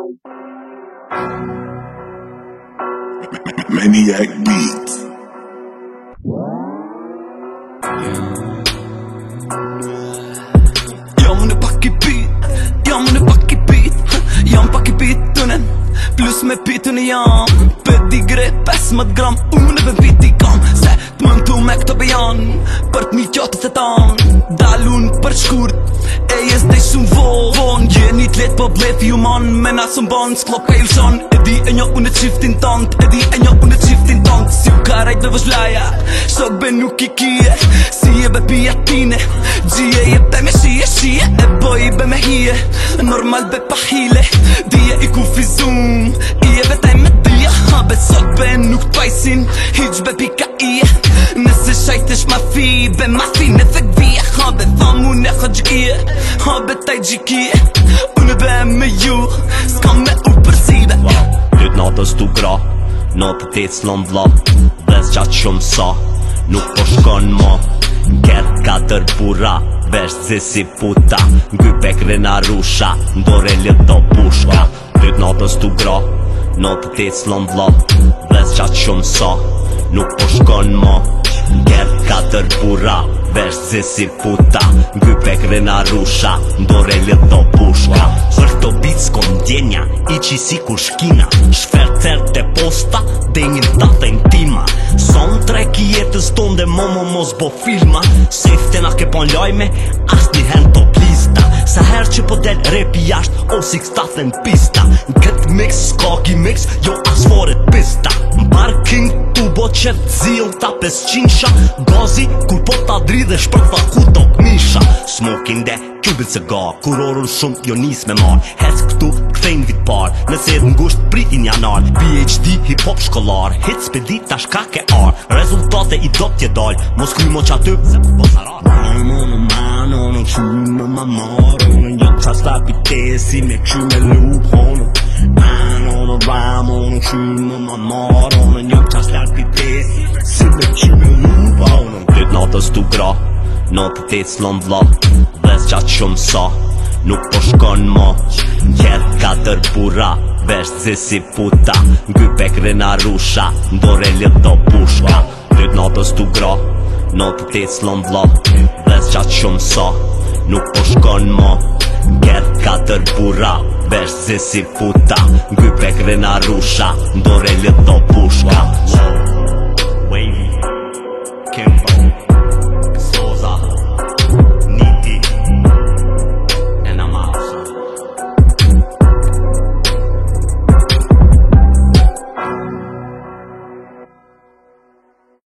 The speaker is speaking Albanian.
Many act beat Jam në pak i beat Jam në pak i beat Jam pak i beat të nën Plus me beat të jam Për di gre 5 gram Unë në beat të kam Se të mëntu me këto bëjan Për të mi qotë të setan Dalun për shkurt e jes të shumë vonë Vonë gjeni të letë po blef ju monë Me na së mbonë s'klop e ju shonë Edi e njo unë e qiftin tëndë Edi e njo unë e qiftin tëndë Si u ka rajt me vëzhlaja Shok be nuk i kije Si e be pija tine Gjije je be me shije shije E boj i be me hije Normal be pa hile Dije i ku fizum I e vetaj me dija Habet sot be nuk t'pajsin Hiq be pika ije Nëse shajt është ma fi Be ma fi në thëgvije Habet thamu në khëgjije Ha betaj gjiki Unë bëhem me ju Ska me u përzive Lët në tu gra Në të të slon vla Vez gjatë shumë sa Nuk po shkon ma Kert ka tër pura Vesh të puta Ngy pek dhe rusha Ndore lët do pushka Lët në tu gra Në të të slon vla Vez gjatë shumë sa Nuk po shkon ma Gjerë ka tërpura vesh zi si puta Gjy pek rena rusha, ndore lë të pushka Për të bitë s'kon djenja, i qi si ku shkina Shfer tër të posta, dhe të tatën tima Son trek i jetës ton dhe momo mos bo filma Sefte na ke pon lojme, As një hen të plista Sa her që po del rep i jasht, o si kës tatën pista Në këtë mix, s'ka ki mix, jo asë foret pista qëtë zilë ta pes qinsha Gazi kur po ta dri dhe shpërta ku të knisha Smokin dhe kjubit se ga Kurorur shumë jo nis me marë Hec këtu këthejnë vit parë Nëse edhe ngusht pritin janarë PhD hip hop shkollarë Hit spedi tash ka ke arë Rezultate i do t'je dalë Mos kry mo qatë po pozarar Mano në mano në qy në mamarë Në një qa slapitesi me qy me lupë Mano Vajam o në qyru në më marë O në njëm qash lak për Si për qyru në më pa O në të të natës të gra Në të të slon vla Dhe së qatë sa Nuk po shkon ma Njerë ka tërpura Vesh të si puta Në kjë pek dhe rusha Në dore lë të pushka Në të natës të gra Në të të slon vla Dhe së qatë sa Nuk po shkon ma tër bura Vesh zesi puta Gjype krena rusha Ndore lë puta